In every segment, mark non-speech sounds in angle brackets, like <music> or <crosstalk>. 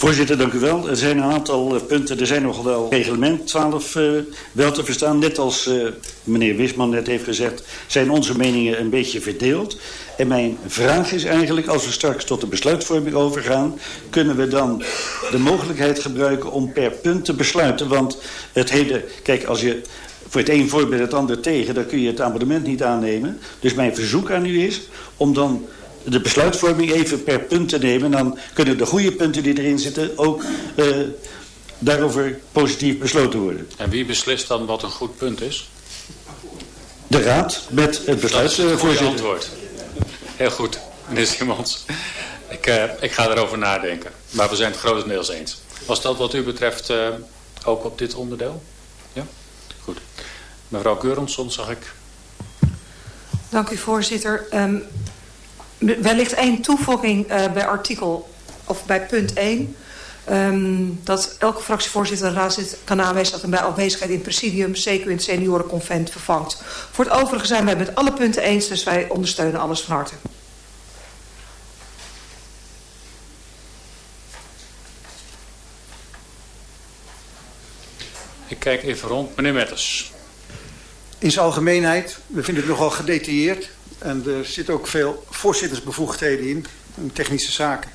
Voorzitter, dank u wel. Er zijn een aantal uh, punten. Er zijn nog wel reglement 12 uh, wel te verstaan. Net als uh, meneer Wisman net heeft gezegd... zijn onze meningen een beetje verdeeld. En mijn vraag is eigenlijk... als we straks tot de besluitvorming overgaan... kunnen we dan de mogelijkheid gebruiken om per punt te besluiten. Want het hele... Kijk, als je voor het een voor bij het ander tegen... dan kun je het amendement niet aannemen. Dus mijn verzoek aan u is om dan de besluitvorming even per punt te nemen. Dan kunnen de goede punten die erin zitten ook uh, daarover positief besloten worden. En wie beslist dan wat een goed punt is? De raad met het besluitvoorzitter. antwoord. Heel goed, meneer Simons. Ik, uh, ik ga erover nadenken. Maar we zijn het grotendeels eens. Was dat wat u betreft uh, ook op dit onderdeel? Ja? Goed. Mevrouw Geuronsson zag ik. Dank u voorzitter. Um, wellicht één toevoeging uh, bij artikel of bij punt 1. Um, dat elke fractievoorzitter en raadslid kan aanwijzen dat hem bij afwezigheid in het presidium, zeker in het seniorenconvent, vervangt. Voor het overige zijn wij met alle punten eens, dus wij ondersteunen alles van harte. Ik kijk even rond. Meneer Metters. In zijn algemeenheid, we vinden het nogal gedetailleerd. En er zitten ook veel voorzittersbevoegdheden in, in technische zaken.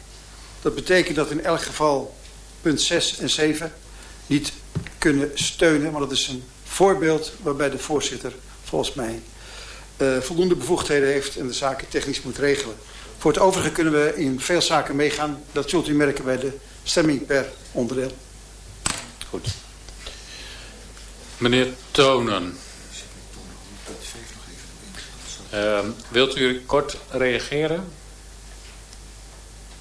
Dat betekent dat in elk geval punt 6 en 7 niet kunnen steunen. Maar dat is een voorbeeld waarbij de voorzitter volgens mij uh, voldoende bevoegdheden heeft en de zaken technisch moet regelen. Voor het overige kunnen we in veel zaken meegaan. Dat zult u merken bij de stemming per onderdeel. Goed. Meneer Tonen. Uh, wilt u kort reageren?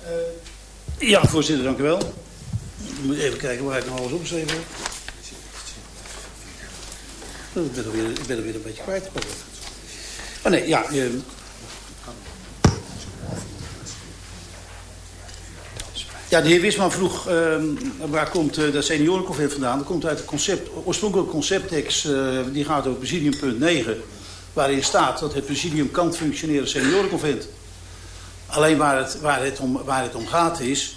Uh, ja, voorzitter, dank u wel. Ik moet even kijken waar ik nog alles opgeschreven heb. Oh, ik ben er weer, er een beetje kwijt. Oh nee, ja. Uh, Ja, de heer Wisman vroeg uh, waar komt uh, dat seniorenconvent vandaan. Dat komt uit het concept, oorspronkelijke concepttekst, uh, die gaat over presidium punt 9 waarin staat dat het presidium kan functioneren seniorenconvent. Alleen waar het, waar, het om, waar het om gaat is,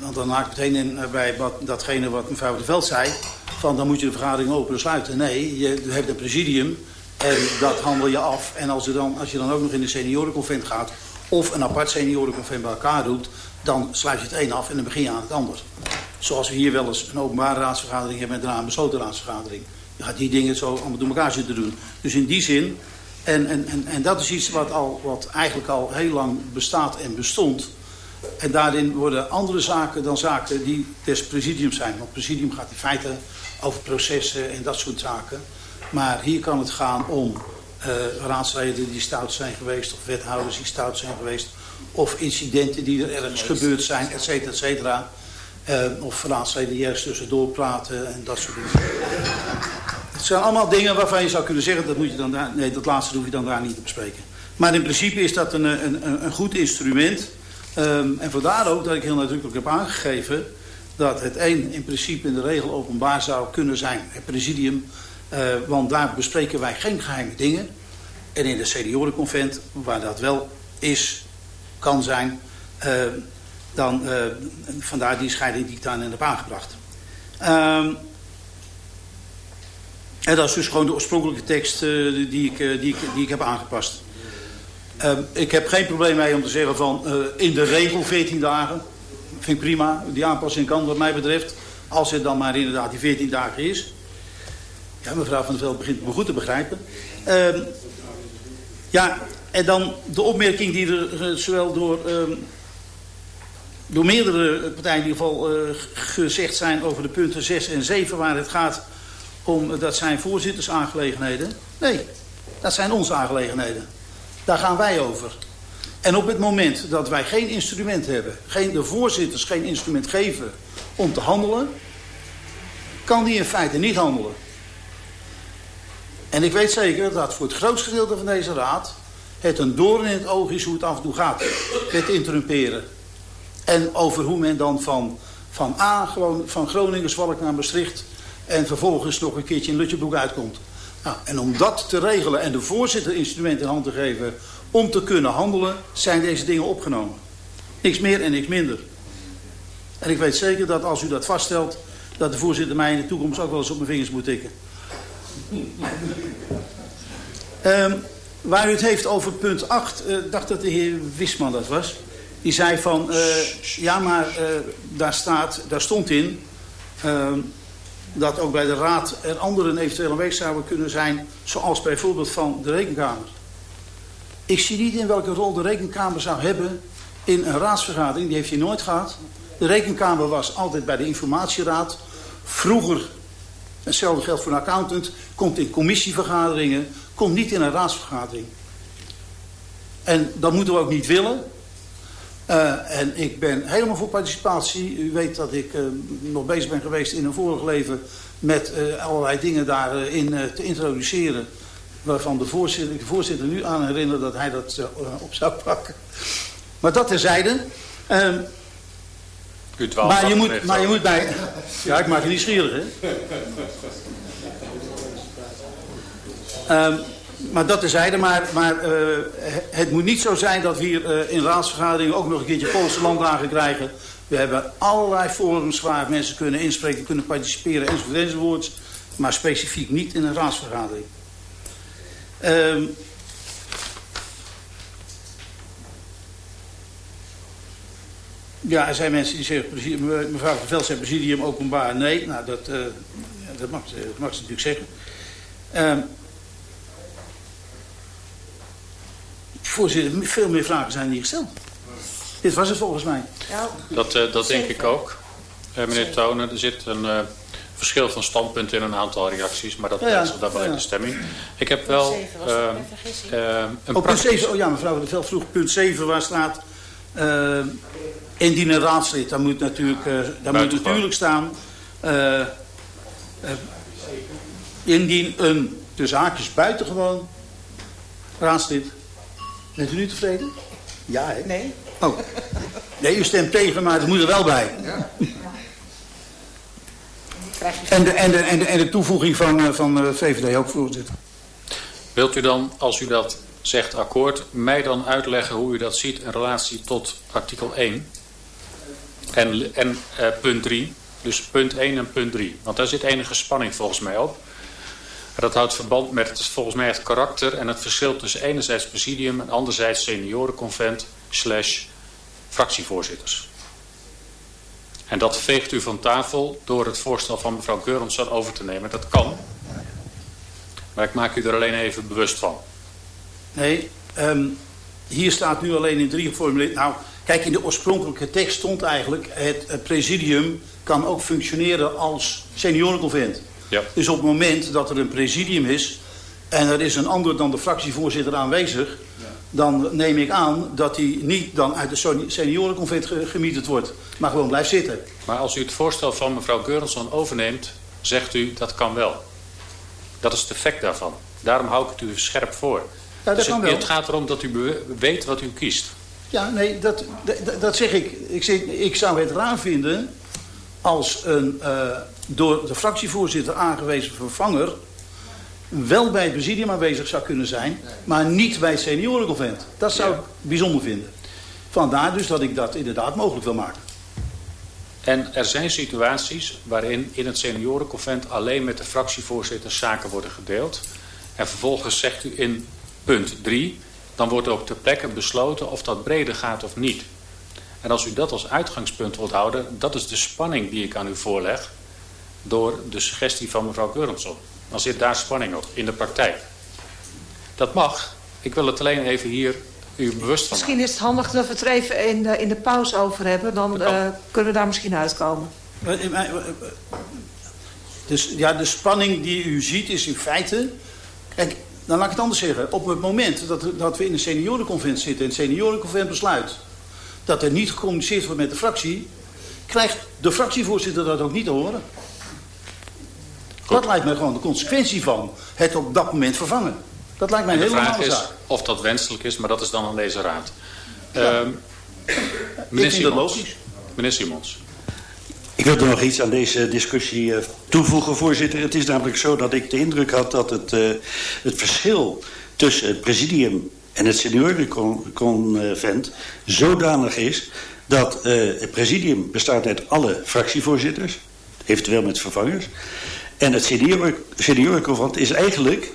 want dan haak ik meteen in bij wat, datgene wat mevrouw de Veld zei, van dan moet je de vergadering open sluiten. Nee, je hebt een presidium en dat handel je af. En als, er dan, als je dan ook nog in een seniorenconvent gaat, of een apart seniorenconvent bij elkaar doet, dan sluit je het een af en dan begin je aan het ander. Zoals we hier wel eens een openbare raadsvergadering hebben en daarna een besloten raadsvergadering. Die dingen zo allemaal door elkaar zitten doen. Dus in die zin, en, en, en, en dat is iets wat, al, wat eigenlijk al heel lang bestaat en bestond. En daarin worden andere zaken dan zaken die des presidiums zijn. Want presidium gaat in feite over processen en dat soort zaken. Maar hier kan het gaan om uh, raadsleden die stout zijn geweest... of wethouders die stout zijn geweest... of incidenten die er ergens gebeurd zijn, et cetera, et cetera. Uh, of raadsleden die ergens tussendoor praten en dat soort dingen. Het zijn allemaal dingen waarvan je zou kunnen zeggen... dat, moet je dan daar, nee, dat laatste hoef je dan daar niet te bespreken. Maar in principe is dat een, een, een goed instrument. Um, en vandaar ook dat ik heel nadrukkelijk heb aangegeven... dat het een in principe in de regel openbaar zou kunnen zijn. Het presidium, uh, want daar bespreken wij geen geheime dingen. En in de seniorenconvent, waar dat wel is, kan zijn... Uh, dan uh, vandaar die scheiding die ik daarin heb aangebracht. Um, en dat is dus gewoon de oorspronkelijke tekst uh, die, ik, uh, die, ik, die ik heb aangepast. Uh, ik heb geen probleem mee om te zeggen van in de regel 14 dagen. Vind ik prima. Die aanpassing kan wat mij betreft. Als het dan maar inderdaad die 14 dagen is. Ja, mevrouw Van der Veld begint me goed te begrijpen. Ehm, ja, en dan de opmerking die er zowel door ehm, door meerdere partijen in ieder geval gezegd zijn over de punten 6 en 7 waar het gaat om dat zijn voorzittersaangelegenheden. Nee, dat zijn onze aangelegenheden. Daar gaan wij over. En op het moment dat wij geen instrument hebben, geen, de voorzitters geen instrument geven om te handelen, kan die in feite niet handelen. En ik weet zeker dat voor het grootste gedeelte van deze raad het een doorn in het oog is hoe het af en toe gaat met interrumperen. En over hoe men dan van, van A, gewoon van Groningen, Zwalk naar Maastricht... en vervolgens nog een keertje in Lutjebroek uitkomt. Nou, en om dat te regelen en de voorzitter instrumenten in hand te geven... om te kunnen handelen, zijn deze dingen opgenomen. Niks meer en niks minder. En ik weet zeker dat als u dat vaststelt... dat de voorzitter mij in de toekomst ook wel eens op mijn vingers moet tikken. um, waar u het heeft over punt 8, uh, dacht dat de heer Wisman dat was. Die zei van, uh, ja maar uh, daar, staat, daar stond in... Uh, dat ook bij de raad er anderen eventueel aanwezig zouden kunnen zijn... zoals bijvoorbeeld van de rekenkamer. Ik zie niet in welke rol de rekenkamer zou hebben in een raadsvergadering. Die heeft hij nooit gehad. De rekenkamer was altijd bij de informatieraad. Vroeger, hetzelfde geldt voor een accountant, komt in commissievergaderingen, komt niet in een raadsvergadering. En dat moeten we ook niet willen. Uh, en ik ben helemaal voor participatie. U weet dat ik uh, nog bezig ben geweest in een vorig leven met uh, allerlei dingen daarin te introduceren. Waarvan de voorzitter, de voorzitter nu aan herinner dat hij dat <laughs> op zou pakken. Maar dat terzijde. Uh, U maar, je moet, maar je moet bij... Ja, ik maak je nieuwsgierig, hè. Um, <laughs> maar dat terzijde, maar, maar uh, het moet niet zo zijn dat we hier uh, in raadsvergaderingen ook nog een keertje Poolse landdagen krijgen. We hebben allerlei forums waar mensen kunnen inspreken, kunnen participeren enzovoort enzovoort. Maar specifiek niet in een raadsvergadering. Um, Ja, er zijn mensen die zeggen, mevrouw van Veld zei presidium openbaar. Nee, nou dat, uh, dat, mag, dat mag ze natuurlijk zeggen. Uh, voorzitter, veel meer vragen zijn niet gesteld. Dit was het volgens mij. Dat, uh, dat denk ik ook. Uh, meneer Tonen, er zit een verschil van standpunten in een aantal reacties, maar dat ja, ja. daar wel in de stemming. Ik heb wel... een oh, punt 7, oh ja, mevrouw van Veld vroeg punt 7 waar staat... Indien een raadslid, dan moet natuurlijk, uh, daar moet natuurlijk staan... Uh, uh, indien een, de zaakjes buitengewoon raadslid... Bent u nu tevreden? Ja, hè? Nee. Oh. Nee, u stemt tegen, maar het moet er wel bij. Ja. En de, en, de, en, de, en de toevoeging van, van VVD ook, voorzitter. Wilt u dan, als u dat zegt akkoord, mij dan uitleggen hoe u dat ziet in relatie tot artikel 1? En, en uh, punt 3. Dus punt 1 en punt 3. Want daar zit enige spanning volgens mij op. Dat houdt verband met volgens mij het karakter en het verschil tussen enerzijds presidium en anderzijds seniorenconvent slash fractievoorzitters. En dat veegt u van tafel door het voorstel van mevrouw Geuronsson over te nemen. Dat kan. Maar ik maak u er alleen even bewust van. Nee, um, hier staat nu alleen in drie geformuleerd. Nou, Kijk, in de oorspronkelijke tekst stond eigenlijk... het presidium kan ook functioneren als seniorenconvent. Ja. Dus op het moment dat er een presidium is... en er is een ander dan de fractievoorzitter aanwezig... Ja. dan neem ik aan dat hij niet dan uit de seniorenconvent gemieterd wordt... maar gewoon blijft zitten. Maar als u het voorstel van mevrouw Geurensson overneemt... zegt u dat kan wel. Dat is het effect daarvan. Daarom hou ik het u scherp voor. Ja, dat dus kan het, wel. het gaat erom dat u weet wat u kiest. Ja, nee, dat, dat, dat zeg ik. Ik, zeg, ik zou het raar vinden als een uh, door de fractievoorzitter aangewezen vervanger wel bij het presidium aanwezig zou kunnen zijn, maar niet bij het seniorenconvent. Dat zou ik bijzonder vinden. Vandaar dus dat ik dat inderdaad mogelijk wil maken. En er zijn situaties waarin in het seniorenconvent alleen met de fractievoorzitter zaken worden gedeeld. En vervolgens zegt u in punt 3 dan wordt ook ter plekke besloten of dat breder gaat of niet. En als u dat als uitgangspunt wilt houden, dat is de spanning die ik aan u voorleg door de suggestie van mevrouw Geurensson. Dan zit daar spanning op in de praktijk. Dat mag. Ik wil het alleen even hier u bewust van Misschien is het handig dat we het er even in de, in de pauze over hebben. Dan uh, kunnen we daar misschien uitkomen. Dus ja, de spanning die u ziet is in feite... Kijk, dan laat ik het anders zeggen. Op het moment dat, dat we in een seniorenconvent zitten... en het seniorenconvent besluit... dat er niet gecommuniceerd wordt met de fractie... krijgt de fractievoorzitter dat ook niet te horen. Dat lijkt mij gewoon de consequentie van het op dat moment vervangen. Dat lijkt mij een hele normale zaak. of dat wenselijk is, maar dat is dan aan deze raad. Ja. Uh, meneer Simons. Meneer Simons. Ik wil er nog iets aan deze discussie uh, toevoegen, voorzitter. Het is namelijk zo dat ik de indruk had dat het, uh, het verschil tussen het presidium en het seniorenconvent zodanig is dat uh, het presidium bestaat uit alle fractievoorzitters, eventueel met vervangers. En het seniorenconvent is eigenlijk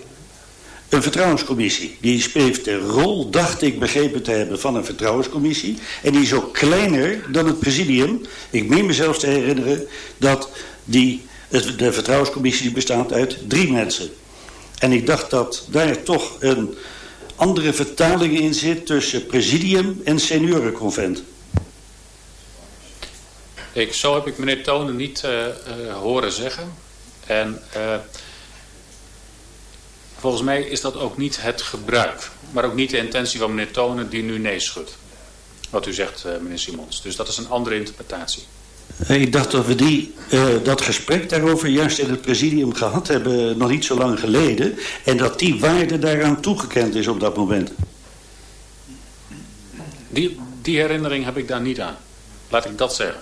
een vertrouwenscommissie. Die speelt de rol, dacht ik begrepen te hebben, van een vertrouwenscommissie. En die is ook kleiner dan het presidium. Ik meen mezelf te herinneren dat die, de vertrouwenscommissie bestaat uit drie mensen. En ik dacht dat daar toch een andere vertaling in zit tussen presidium en seniorenconvent. Ik, zo heb ik meneer Tonen niet uh, uh, horen zeggen. En uh, volgens mij is dat ook niet het gebruik. Maar ook niet de intentie van meneer Tonen die nu nee schudt. Wat u zegt, meneer Simons. Dus dat is een andere interpretatie. Ik dacht dat we die, uh, dat gesprek daarover juist in het presidium gehad hebben nog niet zo lang geleden. En dat die waarde daaraan toegekend is op dat moment. Die, die herinnering heb ik daar niet aan. Laat ik dat zeggen.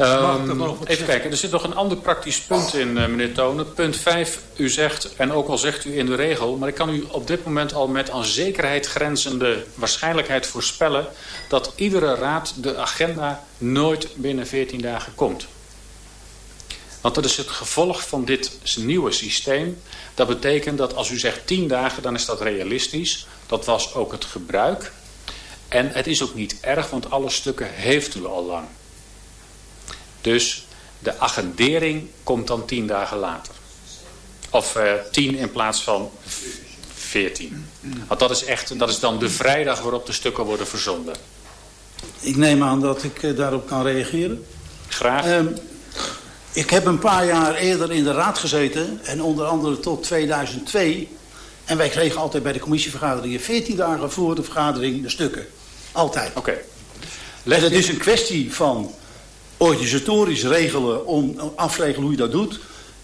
Um, even kijken, er zit nog een ander praktisch punt in, uh, meneer Tonen. Punt 5, u zegt, en ook al zegt u in de regel... maar ik kan u op dit moment al met aan zekerheid grenzende waarschijnlijkheid voorspellen... dat iedere raad de agenda nooit binnen 14 dagen komt. Want dat is het gevolg van dit nieuwe systeem. Dat betekent dat als u zegt 10 dagen, dan is dat realistisch. Dat was ook het gebruik. En het is ook niet erg, want alle stukken heeft u al lang. Dus de agendering komt dan tien dagen later. Of uh, tien in plaats van veertien. Want dat is, echt, dat is dan de vrijdag waarop de stukken worden verzonden. Ik neem aan dat ik uh, daarop kan reageren. Graag. Um, ik heb een paar jaar eerder in de raad gezeten. En onder andere tot 2002. En wij kregen altijd bij de commissievergaderingen 14 dagen voor de vergadering de stukken. Altijd. Oké. Okay. Het is een kwestie van organisatorisch regelen om afregelen hoe je dat doet.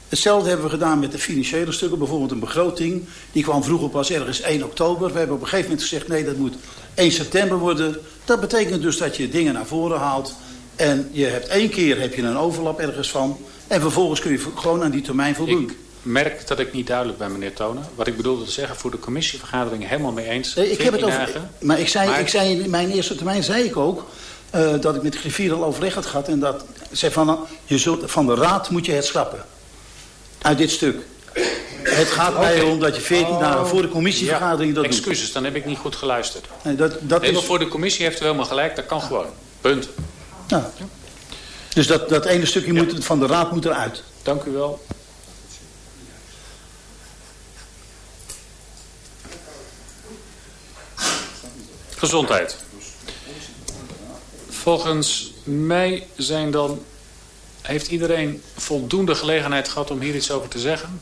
Hetzelfde hebben we gedaan met de financiële stukken. Bijvoorbeeld een begroting. Die kwam vroeger pas ergens 1 oktober. We hebben op een gegeven moment gezegd... nee, dat moet 1 september worden. Dat betekent dus dat je dingen naar voren haalt. En je hebt één keer heb je een overlap ergens van. En vervolgens kun je gewoon aan die termijn voldoen. Ik merk dat ik niet duidelijk ben, meneer Tonen. Wat ik bedoelde te zeggen, voor de commissievergadering helemaal mee eens. Nee, ik heb het over, maar ik zei, maar... ik zei in mijn eerste termijn zei ik ook... Uh, dat ik met de griffier al overleg had gehad. En dat zei van, je zult, van de raad moet je het schrappen. Uit dit stuk. Het gaat okay. mij erom dat je 14 oh. dagen voor de commissievergadering ja, dat excuses, doet. dan heb ik niet goed geluisterd. Nee, dat, dat nee, is... voor de commissie heeft u helemaal gelijk, dat kan gewoon. Punt. Ja. Dus dat, dat ene stukje ja. moet, van de raad moet eruit. Dank u wel. Gezondheid. Volgens mij zijn dan... Heeft iedereen voldoende gelegenheid gehad om hier iets over te zeggen?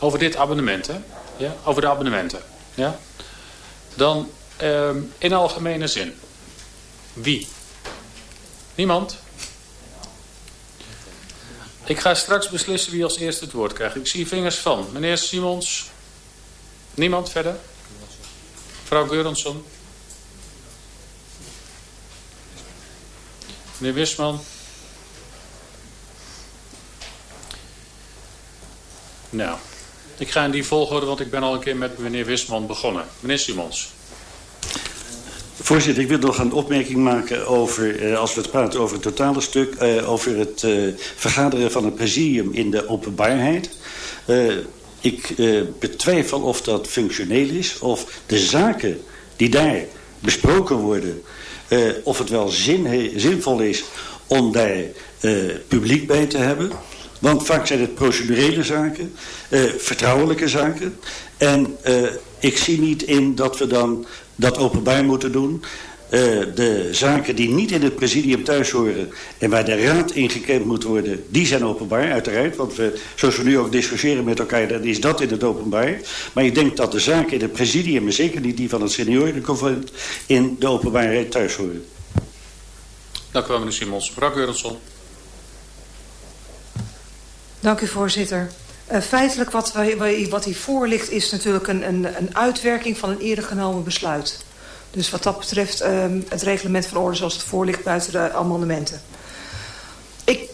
Over dit abonnement, hè? Ja? Over de abonnementen. Ja? Dan uh, in algemene zin. Wie? Niemand? Ik ga straks beslissen wie als eerste het woord krijgt. Ik zie vingers van meneer Simons. Niemand verder? Mevrouw Geurensson? Meneer Wisman. Nou, ik ga in die volgorde, want ik ben al een keer met meneer Wisman begonnen. Meneer Simons. Voorzitter, ik wil nog een opmerking maken over, eh, als we het praten over het totale stuk, eh, over het eh, vergaderen van het presidium in de openbaarheid. Uh, ik uh, betwijfel of dat functioneel is, of de zaken die daar besproken worden, uh, of het wel zin zinvol is om daar uh, publiek bij te hebben. Want vaak zijn het procedurele zaken, uh, vertrouwelijke zaken. En ik zie niet in dat we dan dat openbaar moeten doen. Uh, de zaken die niet in het presidium thuis horen en waar de raad in gekend moet worden, die zijn openbaar, uiteraard. Want we, zoals we nu ook discussiëren met elkaar, dan is dat in het openbaar. Maar ik denk dat de zaken in het presidium, en zeker niet die van het seniorenconvent, in de openbaarheid thuis horen. Dank u wel, meneer Simons. Mevrouw Geurensson. Dank u, voorzitter. Uh, feitelijk wat, wij, wat hiervoor ligt is natuurlijk een, een, een uitwerking van een eerder genomen besluit. Dus wat dat betreft um, het reglement van orde zoals het voor ligt buiten de amendementen. Ik,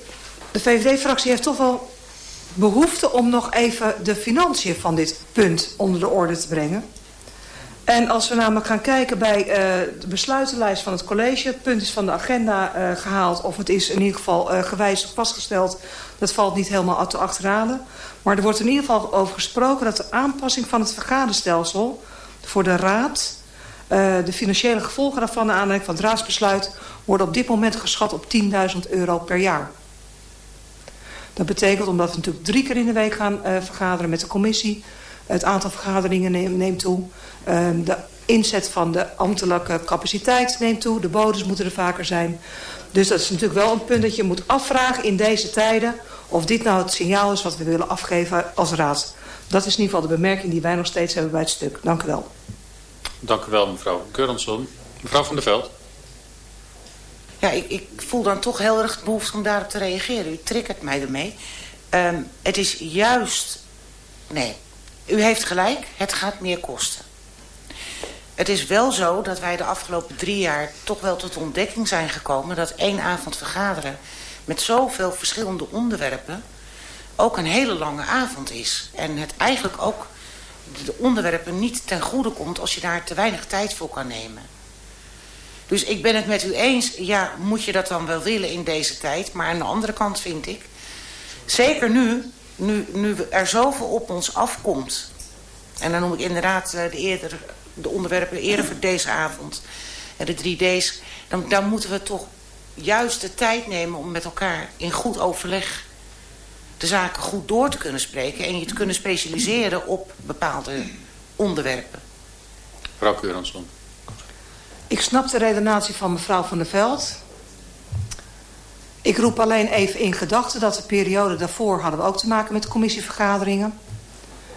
de VVD-fractie heeft toch wel behoefte om nog even de financiën van dit punt onder de orde te brengen. En als we namelijk gaan kijken bij uh, de besluitenlijst van het college... het punt is van de agenda uh, gehaald of het is in ieder geval uh, gewijzigd vastgesteld... dat valt niet helemaal te achterhalen. Maar er wordt in ieder geval over gesproken dat de aanpassing van het vergaderstelsel... voor de raad, de financiële gevolgen daarvan... de aanleiding van het raadsbesluit... worden op dit moment geschat op 10.000 euro per jaar. Dat betekent, omdat we natuurlijk drie keer in de week gaan vergaderen met de commissie... het aantal vergaderingen neemt toe... Um, de inzet van de ambtelijke capaciteit neemt toe. De bodems moeten er vaker zijn. Dus dat is natuurlijk wel een punt dat je moet afvragen in deze tijden... of dit nou het signaal is wat we willen afgeven als raad. Dat is in ieder geval de bemerking die wij nog steeds hebben bij het stuk. Dank u wel. Dank u wel, mevrouw Keurensson. Mevrouw van der Veld. Ja, ik, ik voel dan toch heel erg de behoefte om daarop te reageren. U triggert mij ermee. Um, het is juist... Nee, u heeft gelijk. Het gaat meer kosten. Het is wel zo dat wij de afgelopen drie jaar toch wel tot ontdekking zijn gekomen... dat één avond vergaderen met zoveel verschillende onderwerpen... ook een hele lange avond is. En het eigenlijk ook de onderwerpen niet ten goede komt... als je daar te weinig tijd voor kan nemen. Dus ik ben het met u eens, ja, moet je dat dan wel willen in deze tijd... maar aan de andere kant vind ik, zeker nu, nu, nu er zoveel op ons afkomt... en dan noem ik inderdaad eh, de eerder de onderwerpen eerder voor deze avond. De 3D's. Dan, dan moeten we toch juist de tijd nemen om met elkaar in goed overleg de zaken goed door te kunnen spreken. En je te kunnen specialiseren op bepaalde onderwerpen. Mevrouw Keuransson. Ik snap de redenatie van mevrouw Van der Veld. Ik roep alleen even in gedachten dat de periode daarvoor hadden we ook te maken met commissievergaderingen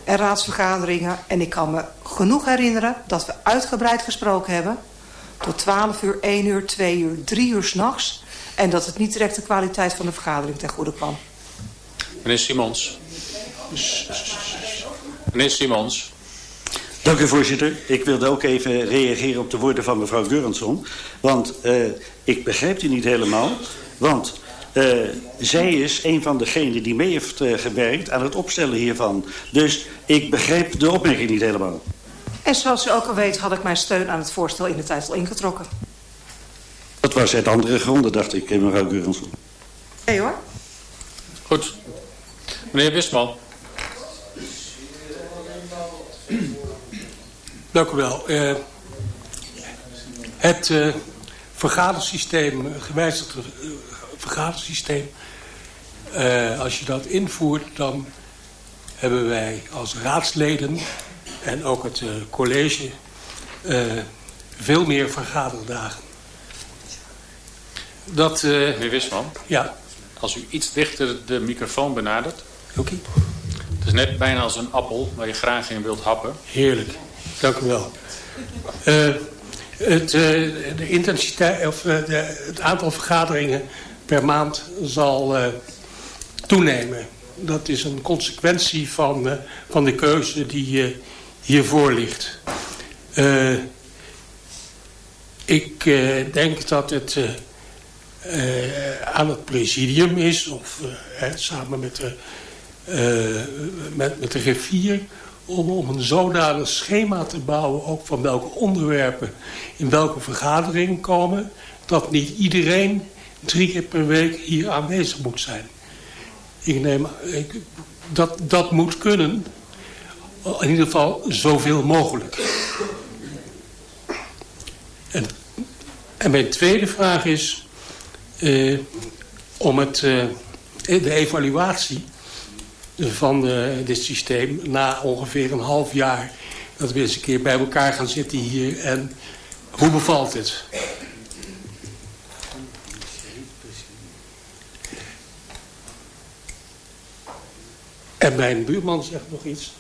en raadsvergaderingen. En ik kan me genoeg herinneren dat we uitgebreid gesproken hebben. Tot 12 uur, 1 uur, 2 uur, 3 uur s'nachts. En dat het niet direct de kwaliteit van de vergadering ten goede kwam. Meneer Simons. Meneer Simons. Dank u voorzitter. Ik wilde ook even reageren op de woorden van mevrouw Gurrenson. Want uh, ik begrijp u niet helemaal. Want uh, zij is een van degenen die mee heeft uh, gewerkt aan het opstellen hiervan. Dus ik begrijp de opmerking niet helemaal. En zoals u ook al weet had ik mijn steun aan het voorstel in de tijd al ingetrokken. Dat was uit andere gronden, dacht ik, mevrouw Geurensen. Nee hoor. Goed. Meneer Wisman. Dank u wel. Uh, het uh, vergadersysteem, gewijzigd vergadersysteem. Uh, als je dat invoert, dan hebben wij als raadsleden en ook het college veel meer vergaderdagen. Dat, Meneer Wisman, ja. als u iets dichter de microfoon benadert. Oké. Het is net bijna als een appel waar je graag in wilt happen. Heerlijk, dank u wel. het, de intensiteit, of, de, het aantal vergaderingen per maand zal toenemen. Dat is een consequentie van, van de keuze die hiervoor ligt. ik denk dat het aan het presidium is, of samen met de, met, met de griffier, om, om een zodanig schema te bouwen, ook van welke onderwerpen in welke vergadering komen, dat niet iedereen drie keer per week hier aanwezig moet zijn. Ik neem, dat, dat moet kunnen. In ieder geval zoveel mogelijk. En, en mijn tweede vraag is... Uh, om het, uh, de evaluatie van uh, dit systeem... na ongeveer een half jaar... dat we eens een keer bij elkaar gaan zitten hier... en hoe bevalt het? En mijn buurman zegt nog iets.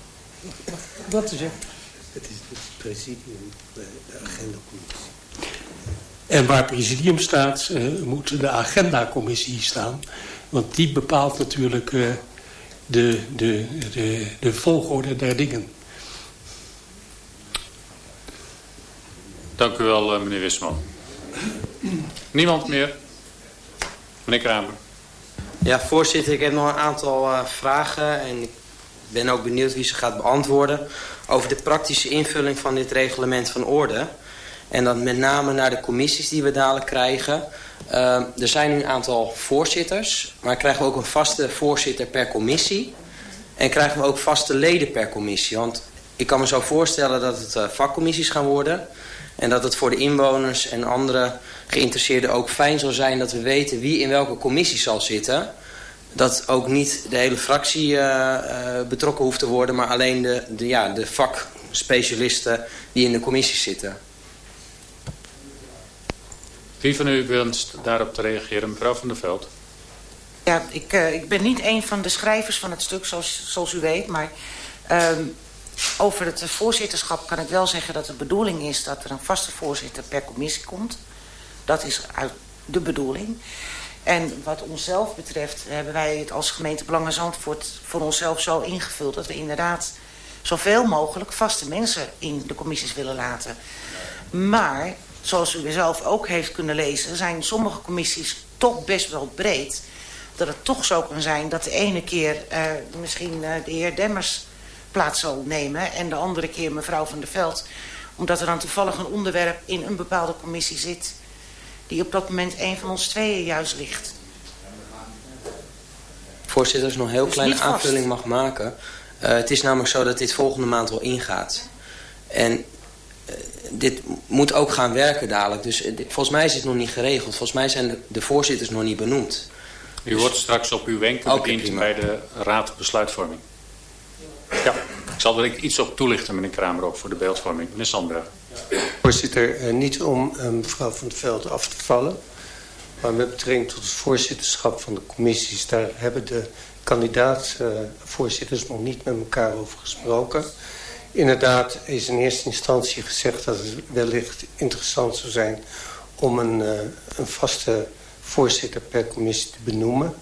Wat te zeggen? Het is het presidium, de agendacommissie. En waar presidium staat, uh, moet de agendacommissie staan. Want die bepaalt natuurlijk uh, de, de, de, de volgorde der dingen. Dank u wel, uh, meneer Wisman. Niemand meer? Meneer Kramer. Ja, voorzitter, ik heb nog een aantal uh, vragen en ik ben ook benieuwd wie ze gaat beantwoorden over de praktische invulling van dit reglement van orde. En dan met name naar de commissies die we dadelijk krijgen. Uh, er zijn een aantal voorzitters, maar krijgen we ook een vaste voorzitter per commissie. En krijgen we ook vaste leden per commissie. Want ik kan me zo voorstellen dat het uh, vakcommissies gaan worden. En dat het voor de inwoners en andere geïnteresseerden ook fijn zal zijn dat we weten wie in welke commissie zal zitten. Dat ook niet de hele fractie uh, betrokken hoeft te worden, maar alleen de, de, ja, de vakspecialisten die in de commissie zitten. Wie van u wenst daarop te reageren? Mevrouw van der Veld. Ja, ik, uh, ik ben niet een van de schrijvers van het stuk, zoals, zoals u weet. Maar um, over het voorzitterschap kan ik wel zeggen dat de bedoeling is... dat er een vaste voorzitter per commissie komt. Dat is uit de bedoeling. En wat onszelf betreft hebben wij het als gemeente Belangen Zandvoort... voor onszelf zo ingevuld dat we inderdaad zoveel mogelijk vaste mensen in de commissies willen laten. Maar zoals u zelf ook heeft kunnen lezen... zijn sommige commissies toch best wel breed. Dat het toch zo kan zijn dat de ene keer uh, misschien uh, de heer Demmers plaats zal nemen... en de andere keer mevrouw van der Veld. Omdat er dan toevallig een onderwerp in een bepaalde commissie zit... die op dat moment een van ons tweeën juist ligt. Voorzitter, als ik nog een heel kleine aanvulling mag maken... Uh, het is namelijk zo dat dit volgende maand al ingaat. En dit moet ook gaan werken dadelijk. Dus volgens mij is het nog niet geregeld. Volgens mij zijn de, de voorzitters nog niet benoemd. U wordt straks op uw wenken okay, bediend bij de Raad besluitvorming. Ja, ik zal er iets op toelichten, meneer Kramer, ook voor de beeldvorming. Meneer Sandra. Voorzitter, niet om mevrouw van der Veld af te vallen... maar met betrekking tot het voorzitterschap van de commissies... daar hebben de kandidaat-voorzitters nog niet met elkaar over gesproken... Inderdaad is in eerste instantie gezegd dat het wellicht interessant zou zijn om een, uh, een vaste voorzitter per commissie te benoemen.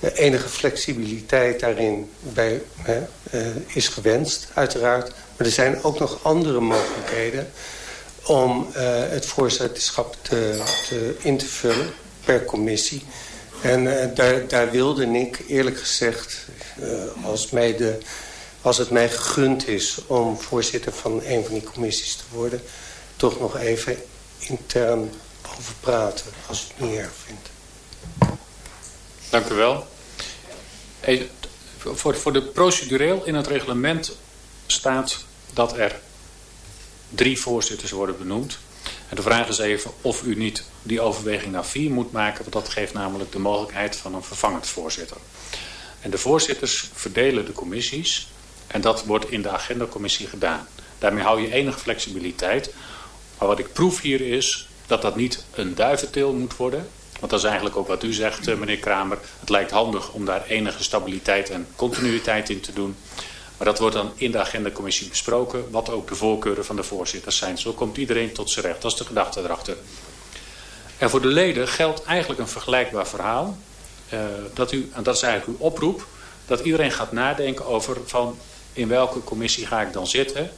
Enige flexibiliteit daarin bij, uh, is gewenst, uiteraard. Maar er zijn ook nog andere mogelijkheden om uh, het voorzitterschap te, te in te vullen per commissie. En daar, daar wilde ik eerlijk gezegd, als mij de als het mij gegund is om voorzitter van een van die commissies te worden... toch nog even intern over praten, als u het niet erg vindt. Dank u wel. Voor, voor de procedureel in het reglement staat dat er drie voorzitters worden benoemd. En de vraag is even of u niet die overweging naar vier moet maken... want dat geeft namelijk de mogelijkheid van een vervangend voorzitter. En de voorzitters verdelen de commissies en dat wordt in de agendacommissie gedaan. Daarmee hou je enige flexibiliteit. Maar wat ik proef hier is dat dat niet een duiventil moet worden. Want dat is eigenlijk ook wat u zegt, eh, meneer Kramer. Het lijkt handig om daar enige stabiliteit en continuïteit in te doen. Maar dat wordt dan in de agendacommissie besproken. Wat ook de voorkeuren van de voorzitters zijn. Zo komt iedereen tot zijn recht. Dat is de gedachte erachter. En voor de leden geldt eigenlijk een vergelijkbaar verhaal. Uh, dat u, en dat is eigenlijk uw oproep. Dat iedereen gaat nadenken over van in welke commissie ga ik dan zitten?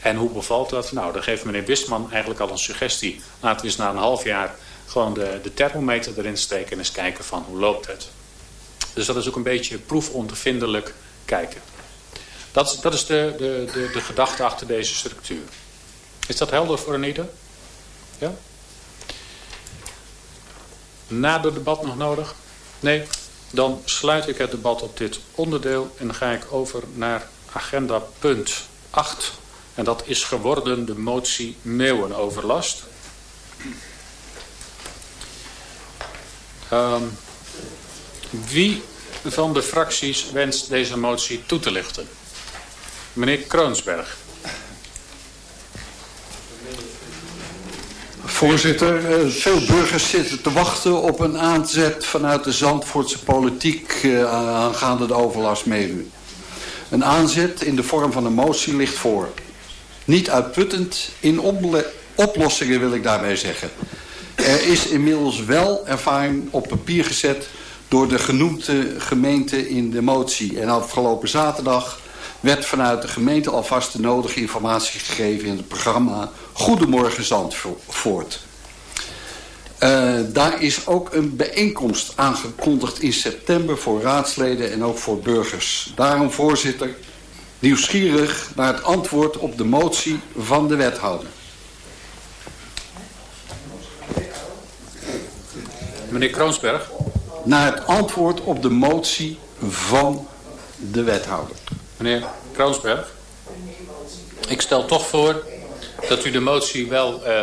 En hoe bevalt dat? Nou, dan geeft meneer Wistman eigenlijk al een suggestie. Laten we eens na een half jaar gewoon de, de thermometer erin steken en eens kijken van hoe loopt het. Dus dat is ook een beetje proefondervindelijk kijken. Dat, is, dat is de, de, de, gedachte achter deze structuur. Is dat helder voor een ieder? Ja? Het debat nog nodig? Nee? Dan sluit ik het debat op dit onderdeel en ga ik over naar agenda punt 8. En dat is geworden de motie Meeuwenoverlast. Um, wie van de fracties wenst deze motie toe te lichten? Meneer Kroonsberg. Voorzitter, eh, veel burgers zitten te wachten op een aanzet vanuit de Zandvoortse politiek eh, aangaande de overlast Meeuwen. Een aanzet in de vorm van een motie ligt voor. Niet uitputtend in oplossingen wil ik daarbij zeggen. Er is inmiddels wel ervaring op papier gezet door de genoemde gemeente in de motie. En afgelopen zaterdag werd vanuit de gemeente alvast de nodige informatie gegeven in het programma Goedemorgen Zandvoort. Uh, daar is ook een bijeenkomst aangekondigd in september voor raadsleden en ook voor burgers. Daarom, voorzitter, nieuwsgierig naar het antwoord op de motie van de wethouder. Meneer Kroonsberg. Naar het antwoord op de motie van de wethouder. Meneer Kroonsberg. Ik stel toch voor dat u de motie wel uh,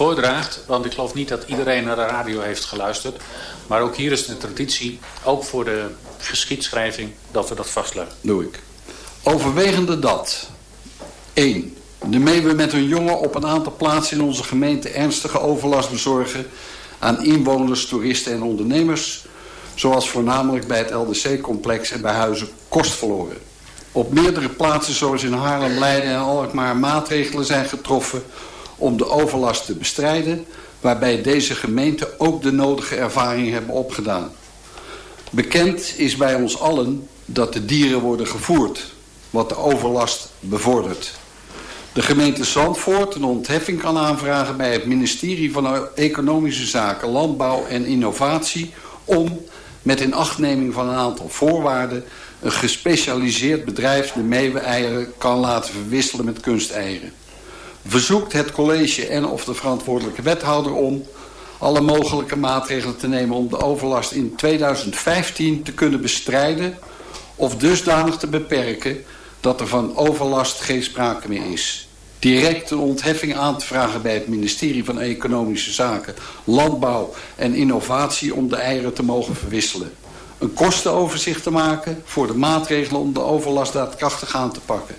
voordraagt. Want ik geloof niet dat iedereen naar de radio heeft geluisterd. Maar ook hier is de traditie, ook voor de geschiedschrijving, dat we dat vastleggen. Doe ik. Overwegende dat 1. De meeuwen met hun jongen op een aantal plaatsen in onze gemeente ernstige overlast bezorgen aan inwoners, toeristen en ondernemers, zoals voornamelijk bij het LDC-complex en bij Huizen Kost verloren. Op meerdere plaatsen zoals in Haarlem, Leiden en Alkmaar maatregelen zijn getroffen om de overlast te bestrijden, waarbij deze gemeenten ook de nodige ervaring hebben opgedaan. Bekend is bij ons allen dat de dieren worden gevoerd, wat de overlast bevordert. De gemeente Zandvoort een ontheffing kan aanvragen bij het ministerie van Economische Zaken, Landbouw en Innovatie om met inachtneming van een aantal voorwaarden een gespecialiseerd bedrijf de meeuweneieren kan laten verwisselen met kunsteieren. Verzoekt het college en of de verantwoordelijke wethouder om alle mogelijke maatregelen te nemen om de overlast in 2015 te kunnen bestrijden of dusdanig te beperken dat er van overlast geen sprake meer is. Direct een ontheffing aan te vragen bij het ministerie van Economische Zaken, Landbouw en Innovatie om de eieren te mogen verwisselen. Een kostenoverzicht te maken voor de maatregelen om de overlast daadkrachtig aan te pakken.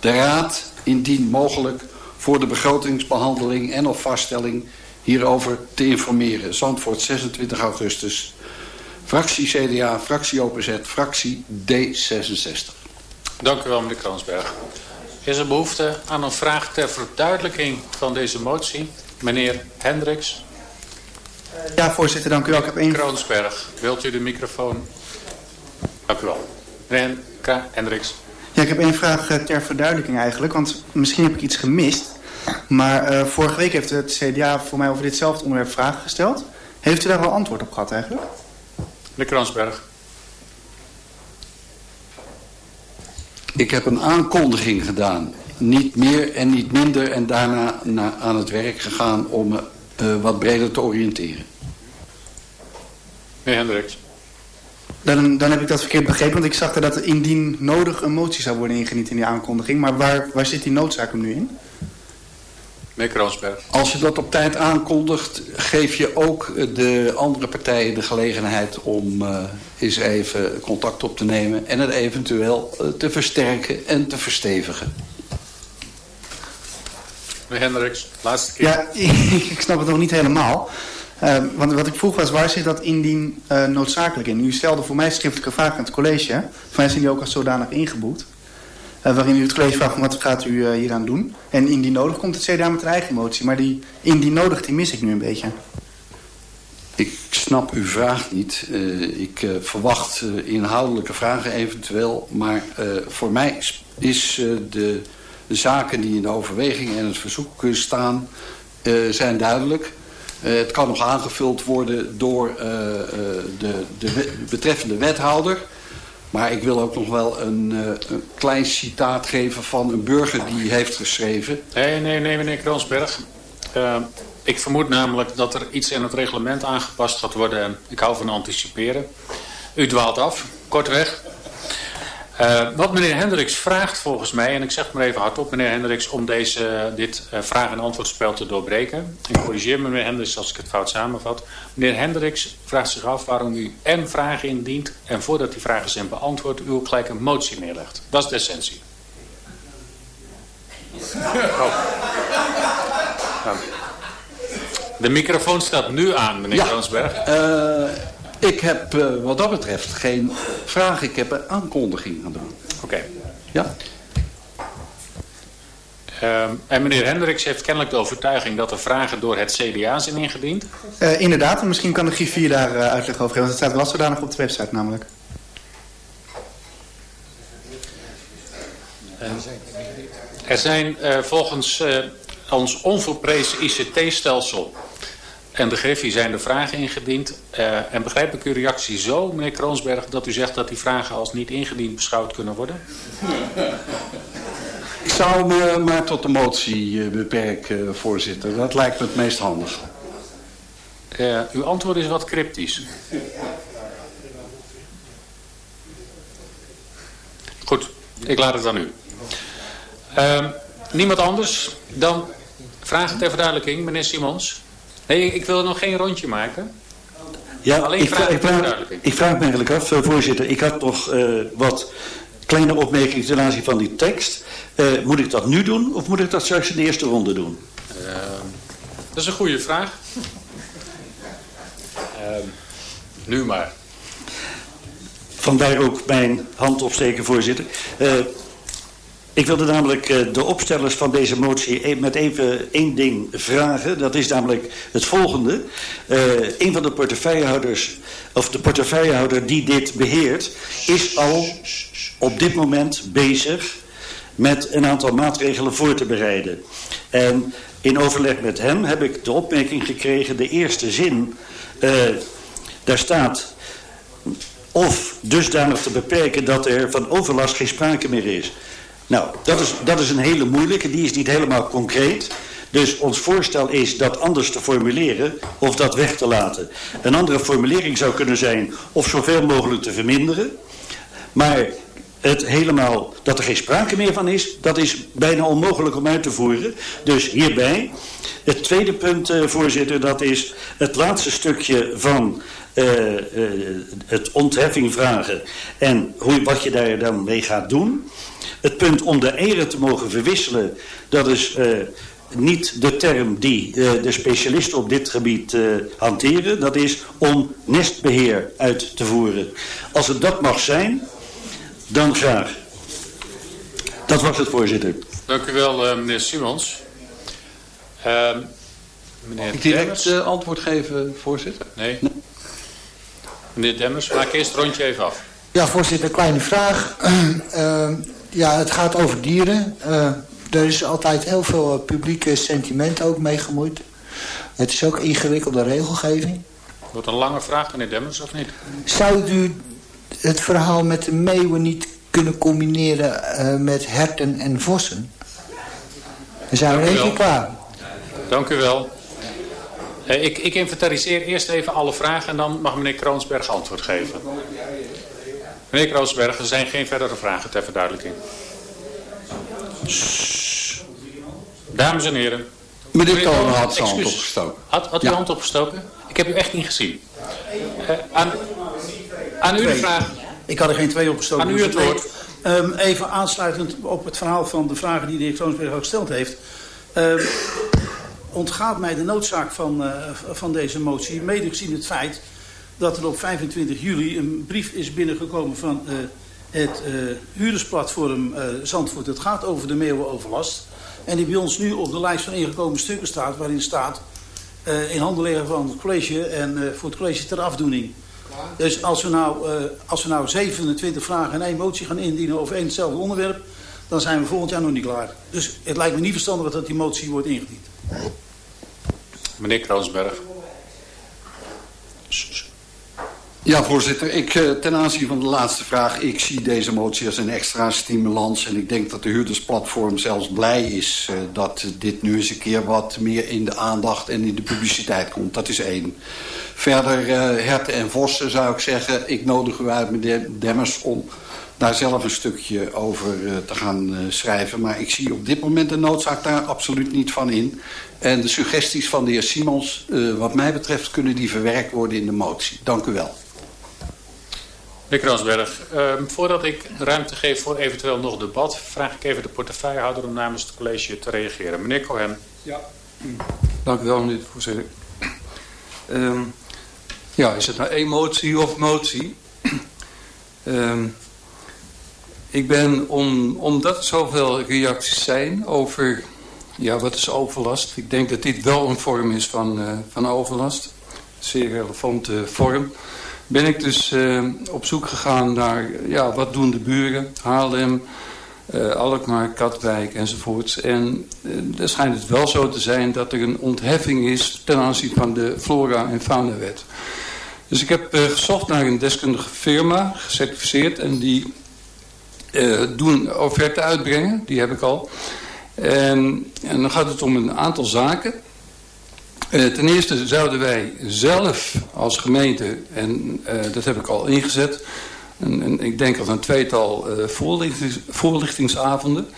De Raad, indien mogelijk, voor de begrotingsbehandeling en of vaststelling hierover te informeren. Zandvoort 26 augustus. Fractie CDA, fractie OPZ, fractie D66. Dank u wel, meneer Kransberg. Is er behoefte aan een vraag ter verduidelijking van deze motie? Meneer Hendricks. Ja, voorzitter, dank u wel. Ik heb één... Kroonsberg, wilt u de microfoon? Dank u wel. Meneer Hendricks. Ja, ik heb één vraag eh, ter verduidelijking eigenlijk, want misschien heb ik iets gemist. Maar uh, vorige week heeft het CDA voor mij over ditzelfde onderwerp vragen gesteld. Heeft u daar al antwoord op gehad eigenlijk? Meneer Kransberg. Ik heb een aankondiging gedaan. Niet meer en niet minder en daarna aan het werk gegaan om me uh, wat breder te oriënteren. Meneer Hendricks. Dan, dan heb ik dat verkeerd begrepen, want ik zag er dat er indien nodig een motie zou worden ingediend in die aankondiging. Maar waar, waar zit die noodzaak hem nu in? Meneer Kroonsberg. Als je dat op tijd aankondigt, geef je ook de andere partijen de gelegenheid om uh, eens even contact op te nemen en het eventueel uh, te versterken en te verstevigen. Meneer Hendricks, laatste keer. Ja, <laughs> ik snap het nog niet helemaal. Uh, want wat ik vroeg was, waar zit dat indien uh, noodzakelijk in? U stelde voor mij schriftelijke vragen aan het college. Voor mij zijn die ook als zodanig ingeboekt. Uh, waarin u het college vraagt wat gaat u uh, hieraan doen. En indien nodig komt het CDA met een eigen motie. Maar die indien nodig, die mis ik nu een beetje. Ik snap uw vraag niet. Ik verwacht inhoudelijke vragen eventueel. Maar voor mij is de, de, zaken die in de overweging en het verzoek staan, zijn duidelijk. Het kan nog aangevuld worden door de, de betreffende wethouder... Maar ik wil ook nog wel een, een, klein citaat geven van een burger die heeft geschreven. Nee, nee, nee, meneer Kroonsberg. Ik vermoed namelijk dat er iets in het reglement aangepast gaat worden. En ik hou van anticiperen. U dwaalt af, kortweg. Uh, wat meneer Hendricks vraagt volgens mij, en ik zeg het maar even hardop, meneer Hendricks, om deze, dit uh, vraag- en antwoordspel te doorbreken. Ik corrigeer me, meneer Hendricks, als ik het fout samenvat. Meneer Hendricks vraagt zich af waarom u en vragen indient en voordat die vragen zijn beantwoord, u ook gelijk een motie neerlegt. Dat is de essentie. Oh. Nou. De microfoon staat nu aan, meneer ja, Kransberg. Uh, ik heb uh, wat dat betreft geen vraag. Ik heb een aankondiging aan doen. Oké. Okay. Ja. Uh, en meneer Hendricks heeft kennelijk de overtuiging dat er vragen door het CDA zijn ingediend. Uh, inderdaad, en misschien kan de griffier daar uh, uitleg over geven. Want het staat wel zodanig op de website namelijk. er zijn volgens ons onverprezen ICT-stelsel en de Griffie zijn er vragen ingediend. Uh, en begrijp ik uw reactie zo, meneer Kroonsberg, dat u zegt dat die vragen als niet ingediend beschouwd kunnen worden? <laughs> Ik zou me maar tot de motie beperken, voorzitter. Dat lijkt me het meest handig. Uh, uw antwoord is wat cryptisch. Goed, ik laat het aan u. Uh, niemand anders? Dan vraag ter verduidelijking, meneer Simons. Nee, ik wil nog geen rondje maken. Ja, Alleen ik, vraag, ik, vraag, ik vraag me eigenlijk af, voorzitter. Ik had nog uh, wat kleine opmerkingen ten aanzien van die tekst. Uh, moet ik dat nu doen of moet ik dat straks in de eerste ronde doen? Uh, dat is een goede vraag. nu maar. Vandaar ook mijn hand opsteken, voorzitter. Ik wilde namelijk uh, de opstellers van deze motie e- met even één ding vragen. Dat is namelijk het volgende. Uh, een van de portefeuillehouders, of de portefeuillehouder die dit beheert, is al op dit moment bezig met een aantal maatregelen voor te bereiden. En in overleg met hem heb ik de opmerking gekregen, de eerste zin, uh, daar staat of dusdanig te beperken dat er van overlast geen sprake meer is. Nou, dat is, dat is een hele moeilijke, die is niet helemaal concreet. Dus ons voorstel is dat anders te formuleren of dat weg te laten. Een andere formulering zou kunnen zijn of zoveel mogelijk te verminderen. Maar het helemaal, dat er geen sprake meer van is, dat is bijna onmogelijk om uit te voeren. Dus hierbij. Het tweede punt, uh, voorzitter, dat is het laatste stukje van uh, uh, het ontheffing vragen en hoe, wat je daar dan mee gaat doen. Het punt om de ere te mogen verwisselen, dat is uh, niet de term die de specialisten op dit gebied hanteren. Dat is om nestbeheer uit te voeren. Als het dat mag zijn, dan graag. Dat was het, voorzitter. Dank u wel, meneer Simons. Uh, meneer Mag ik direct uh, antwoord geven, voorzitter? Nee. Nee. Meneer Demmers, maak eerst het rondje even af. Ja, voorzitter, kleine vraag. Uh, <clears throat> ja, het gaat over dieren. Uh, er is altijd heel veel publieke sentiment ook mee gemoeid. Het is ook ingewikkelde regelgeving. Wordt een lange vraag, meneer Demmers, of niet? Zou u het verhaal met de meeuwen niet kunnen combineren uh, met herten en vossen? Dan zijn we even klaar. Dank u wel. Uh, ik, ik, inventariseer eerst even alle vragen en dan mag meneer Kroonsberg antwoord geven. Meneer Kroonsberg, er zijn geen verdere vragen ter verduidelijking. Shhh. Dames en heren. Meneer Kolen had zijn hand opgestoken. Had, had u ja. hand opgestoken? Ik heb u echt niet gezien. Uh, aan, aan u de vraag. Ik had er geen twee opgestoken. Aan u het woord. Um, even aansluitend op het verhaal van de vragen die de heer Kroonsberg ook gesteld heeft. Um, ontgaat mij de noodzaak van, uh, van deze motie. Mede gezien het feit dat er op 25 juli een brief is binnengekomen van uh, het uh, huurdersplatform Zandvoort. Het gaat over de meeuwenoverlast. En die bij ons nu op de lijst van ingekomen stukken staat. Waarin staat in handen leggen van het college en voor het college ter afdoening. Dus als we, nou, als we nou 27 vragen en één motie gaan indienen over één hetzelfde onderwerp... dan zijn we volgend jaar nog niet klaar. Dus het lijkt me niet verstandig dat die motie wordt ingediend. Meneer Kroonsberg. Ja, voorzitter. Ik, eh, ten aanzien van de laatste vraag... ik zie deze motie als een extra stimulans... en ik denk dat de huurdersplatform zelfs blij is... Uh, dat dit nu eens een keer wat meer in de aandacht en in de publiciteit komt. Dat is één. Verder, uh, herten en vossen zou ik zeggen... ik nodig u uit, meneer Demmers... om daar zelf een stukje over uh, te gaan uh, schrijven. Maar ik zie op dit moment de noodzaak daar absoluut niet van in. En de suggesties van de heer Simons, uh, wat mij betreft, kunnen die verwerkt worden in de motie. Dank u wel. Meneer Kransberg, uh, voordat ik ruimte geef voor eventueel nog debat... vraag ik even de portefeuillehouder om namens het college te reageren. Meneer Cohen. Ja, dank u wel, meneer de voorzitter. Um, ja, is het nou emotie of motie? um, ik ben, om, omdat er zoveel reacties zijn over, ja, wat is overlast? Ik denk dat dit wel een vorm is van, uh, van overlast. Zeer relevante vorm. Ben ik dus uh, op zoek gegaan naar, ja, wat doen de buren? Haarlem, uh, Alkmaar, Katwijk enzovoorts. En er schijnt het wel zo te zijn dat er een ontheffing is ten aanzien van de flora- en faunawet. Dus ik heb gezocht naar een deskundige firma, gecertificeerd, en die doen offerte uitbrengen, die heb ik al. En, en dan gaat het om een aantal zaken. ten eerste zouden wij zelf als gemeente, en dat heb ik al ingezet en, ik denk aan een tweetal uh, voorlichtings, voorlichtingsavonden.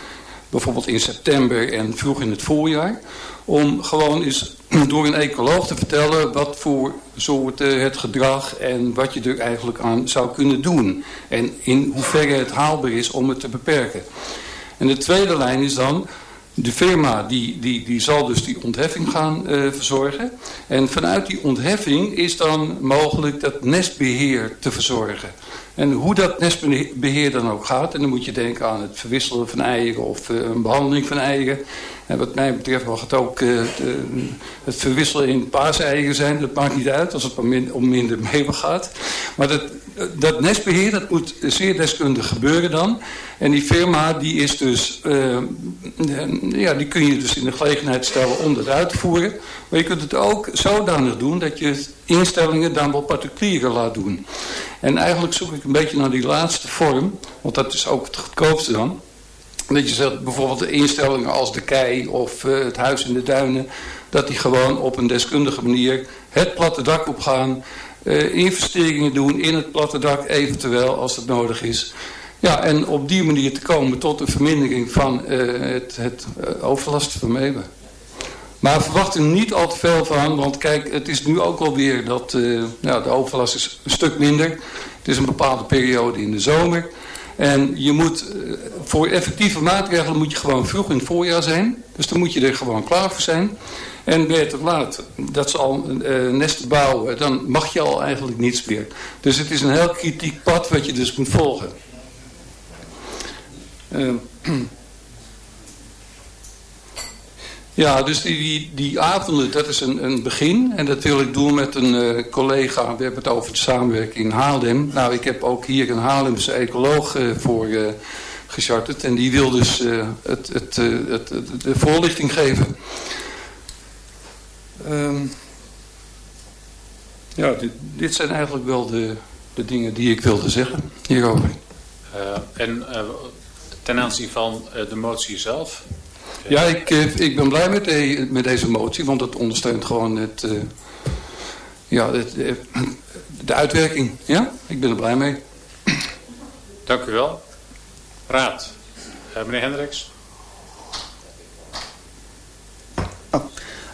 Bijvoorbeeld in september en vroeg in het voorjaar. Om gewoon eens <clears throat> door een ecoloog te vertellen wat voor soorten het gedrag en wat je er eigenlijk aan zou kunnen doen. En in hoeverre het haalbaar is om het te beperken. En de tweede lijn is dan de firma die, die, die zal dus die ontheffing gaan uh, verzorgen. En vanuit die ontheffing is dan mogelijk dat nestbeheer te verzorgen. En hoe dat nestbeheer dan ook gaat, en dan moet je denken aan het verwisselen van eieren of uh, een behandeling van eieren. En wat mij betreft mag het ook uh, de, het verwisselen in paaseieren zijn. Dat maakt niet uit als het om, min, om minder meeuwen gaat. Maar dat, dat nestbeheer dat moet zeer deskundig gebeuren dan. En die firma die is dus, ja, die kun je dus in de gelegenheid stellen om dat uit te voeren. Maar je kunt het ook zodanig doen dat je instellingen dan wel particulieren laat doen. En eigenlijk zoek ik een beetje naar die laatste vorm, want dat is ook het goedkoopste dan. Dat je zegt bijvoorbeeld de instellingen als de kei of uh, het huis in de duinen, dat die gewoon op een deskundige manier het platte dak opgaan, uh, investeringen doen in het platte dak eventueel als dat nodig is. Ja, en op die manier te komen tot een vermindering van uh, het, het overlast van meeuwen. Maar verwacht er niet al te veel van, want kijk, het is nu ook alweer dat uh, nou, de overlast is een stuk minder. Het is een bepaalde periode in de zomer. En je moet, uh, voor effectieve maatregelen moet je gewoon vroeg in het voorjaar zijn. Dus dan moet je er gewoon klaar voor zijn. En te laat dat ze al uh, nesten bouwen, dan mag je al eigenlijk niets meer. Dus het is een heel kritiek pad wat je dus moet volgen. <clears throat> Ja, dus die, die, die, avonden, dat is een, een begin. En dat wil ik doen met een uh, collega. We hebben het over de samenwerking in Haarlem. Nou, ik heb ook hier een Haarlemse ecoloog uh, voor uh, gecharterd. En die wil dus het, het, het, de voorlichting geven. Um, ja, dit, dit, zijn eigenlijk wel de, de dingen die ik wilde zeggen hierover. en ten aanzien van de motie zelf... Ja, ik, eh, ik ben blij met, de, met deze motie, want het ondersteunt gewoon het, uh, ja, het, eh, de uitwerking. Ja, ik ben er blij mee. Dank u wel. Raad. Uh, meneer Hendricks. Oh,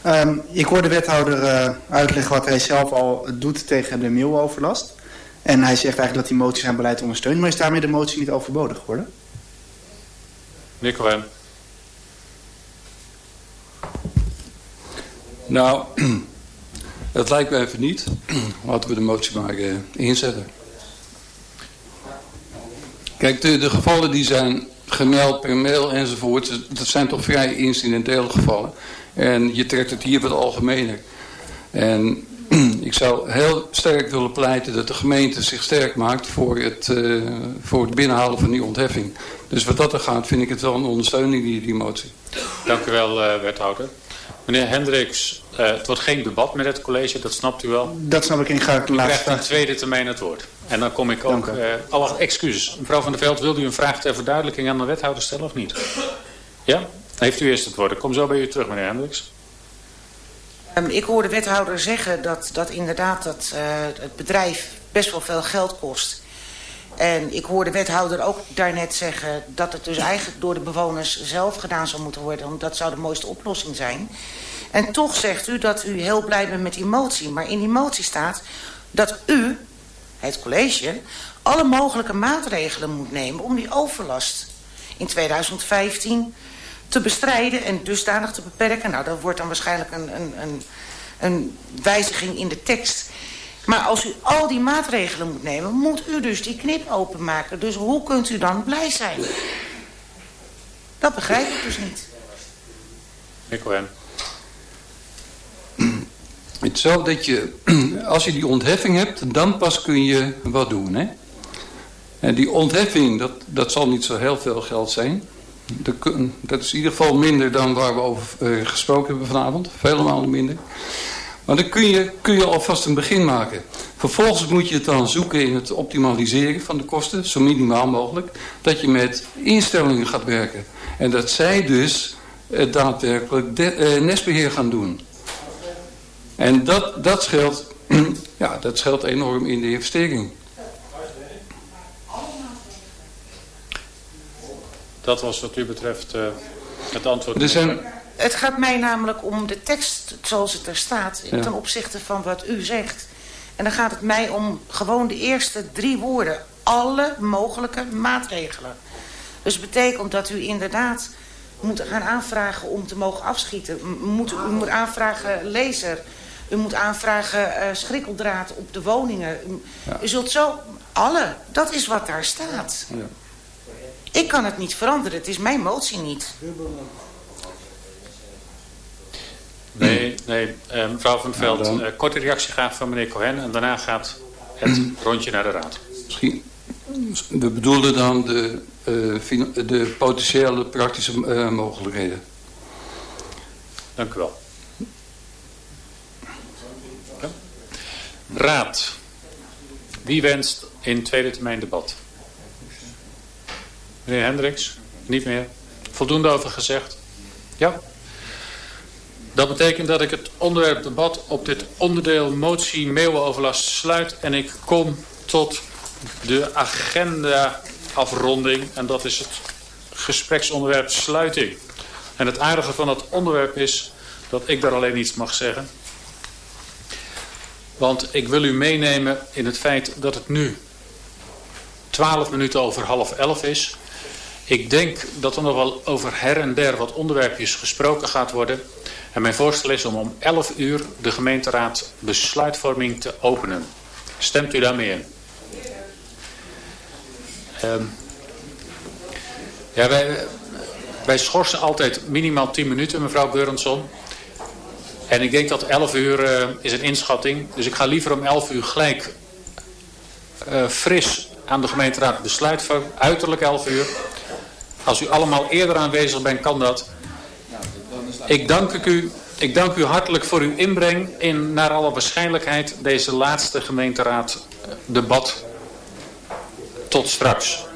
um, ik hoor de wethouder uh, uitleggen wat hij zelf al doet tegen de meeuwoverlast. En hij zegt eigenlijk dat die motie zijn beleid ondersteunt. Maar is daarmee de motie niet overbodig geworden? Meneer Cohen. Nou, <clears throat> dat lijkt me even niet. <clears throat> Laten we de motie maar uh, inzetten. Kijk, de, de, gevallen die zijn gemeld per mail enzovoort, dat zijn toch vrij incidentele gevallen. En je trekt het hier wat algemener. En <clears throat> ik zou heel sterk willen pleiten dat de gemeente zich sterk maakt voor het, uh, voor het binnenhalen van die ontheffing. Dus wat dat er gaat, vind ik het wel een ondersteuning, die, die motie. Dank u wel, uh, wethouder. Meneer Hendricks, uh, het wordt geen debat met het college, dat snapt u wel. Dat snap ik in graag. U krijgt een tweede termijn het woord. En dan kom ik ook... Uh, oh, wacht, excuses. Mevrouw van der Veld, wilt u een vraag ter verduidelijking aan de wethouder stellen of niet? Ja? Heeft u eerst het woord. Ik kom zo bij u terug, meneer Hendricks. Um, ik hoor de wethouder zeggen dat, dat inderdaad dat, uh, het bedrijf best wel veel geld kost. En ik hoor de wethouder ook daarnet zeggen dat het dus eigenlijk door de bewoners zelf gedaan zou moeten worden. Want dat zou de mooiste oplossing zijn. En toch zegt u dat u heel blij bent met die motie. Maar in die motie staat dat u, het college, alle mogelijke maatregelen moet nemen om die overlast in 2015 te bestrijden en dusdanig te beperken. Nou, dat wordt dan waarschijnlijk een, een, een, een wijziging in de tekst. Maar als u al die maatregelen moet nemen, moet u dus die knip openmaken. Dus hoe kunt u dan blij zijn? Dat begrijp ik dus niet. Meneer Cohen. Het is zo dat je, <clears throat> als je die ontheffing hebt, dan pas kun je wat doen. Hè? En die ontheffing, dat, dat zal niet zo heel veel geld zijn. Dat, is in ieder geval minder dan waar we over uh, gesproken hebben vanavond. Vele malen minder. Maar dan kun je, kun je alvast een begin maken. Vervolgens moet je het dan zoeken in het optimaliseren van de kosten, zo minimaal mogelijk. Dat je met instellingen gaat werken. En dat zij dus uh, daadwerkelijk de, uh, nestbeheer gaan doen. En dat, dat, scheelt, <clears throat> ja, dat scheelt enorm in de investering. Dat was wat u betreft uh, het antwoord. Er zijn... Het gaat mij namelijk om de tekst zoals het er staat ja. ten opzichte van wat u zegt. En dan gaat het mij om gewoon de eerste drie woorden. Alle mogelijke maatregelen. Dus het betekent dat u inderdaad moet gaan aanvragen om te mogen afschieten. U moet, u moet aanvragen lezer. U moet aanvragen uh, schrikkeldraad op de woningen. U, ja. u, zult zo... Alle, dat is wat daar staat. Ja. Ik kan het niet veranderen. Het is mijn motie niet. Nee, nee. Uh, mevrouw van Veld, uh, korte reactie graag van meneer Cohen. En daarna gaat het <clears throat> rondje naar de raad. Misschien. We bedoelden dan de, uh, de potentiële praktische mogelijkheden. Dank u wel. Ja. Raad. Wie wenst in tweede termijn debat? Meneer Hendricks? Niet meer? Voldoende over gezegd? Ja? Dat betekent dat ik het onderwerp debat op dit onderdeel motie meeuwenoverlast sluit. En ik kom tot de agenda afronding. En dat is het gespreksonderwerp sluiting. En het aardige van het onderwerp is dat ik daar alleen iets mag zeggen. Want ik wil u meenemen in het feit dat het nu 12 minuten over half 11 is. Ik denk dat er nog wel over her en der wat onderwerpjes gesproken gaat worden. En mijn voorstel is om om 11 uur de gemeenteraad besluitvorming te openen. Stemt u daarmee in? Um, ja, wij, schorsen altijd minimaal 10 minuten, mevrouw Beurensson. En ik denk dat 11 uur uh, is een inschatting. Dus ik ga liever om 11 uur gelijk uh, fris aan de gemeenteraad besluitvorming. Uiterlijk 11 uur. Als u allemaal eerder aanwezig bent, kan dat. Ik dank u, ik dank u hartelijk voor uw inbreng in, naar alle waarschijnlijkheid, deze laatste gemeenteraad debat. Tot straks.